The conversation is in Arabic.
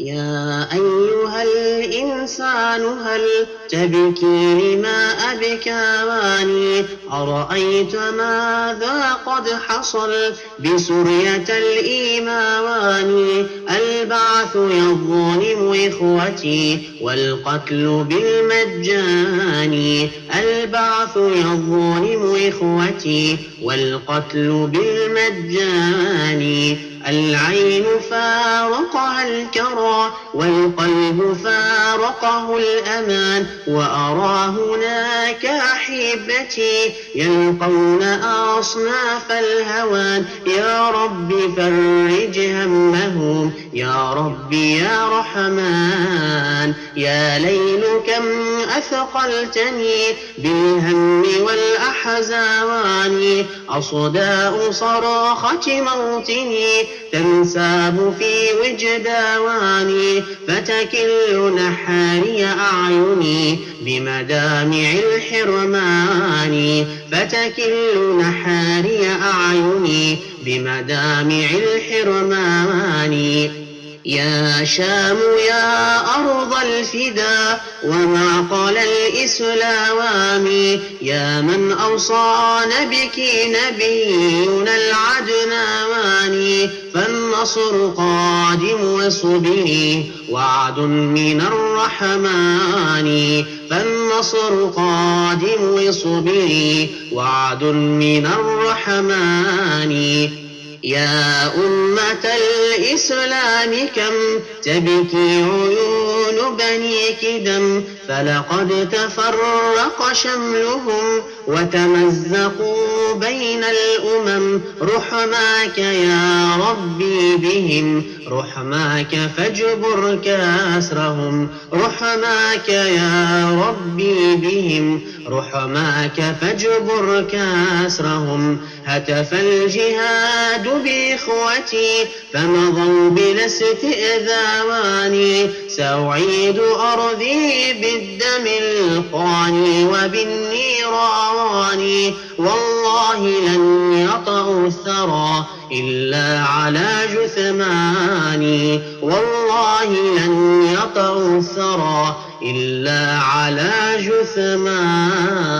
يا أيها الإنسان هل تبكي لما أبكاني أرأيت ماذا قد حصل بسرية الإيمان البعث يظلم إخوتي والقتل بالمجان البعث يظلم إخوتي والقتل بالمجان العين فارقها الكرى والقلب فارقه الأمان وأرى هناك أحبتي يلقون أصناف الهوان يا رب فرج همهم يا رب يا رحمن يا ليل كم أثقلتني بالهم والأحزان أصداء صراخة موتني تنساب في وجداني فتكل نحاري أعيني بمدامع الحرمان فتكل نحاري أعيني بمدامع الحرمان. يا شام يا أرض الفدا وما قال الإسلام يا من أوصانا بك نبينا العدنان فالنصر قادم وصبري وعد من الرحمن. فالنصر قادم وصبري وعد من الرحمن. يا أمة الإسلام كم تبكي عيون بنيك دم فلقد تفرق شملهم وتمزقوا بين الأمم رحماك يا ربي بهم رحماك فاجبر كاسرهم رحماك يا ربي بهم رحماك فاجبر كاسرهم هتف الجهاد بإخوتي فمضوا بلا استئذان سأعيد أرضي بالدم القاني وبالنيران والله لن يطأوا ميسرا إلا على جثمان والله لن يطغسرا إلا على جثمان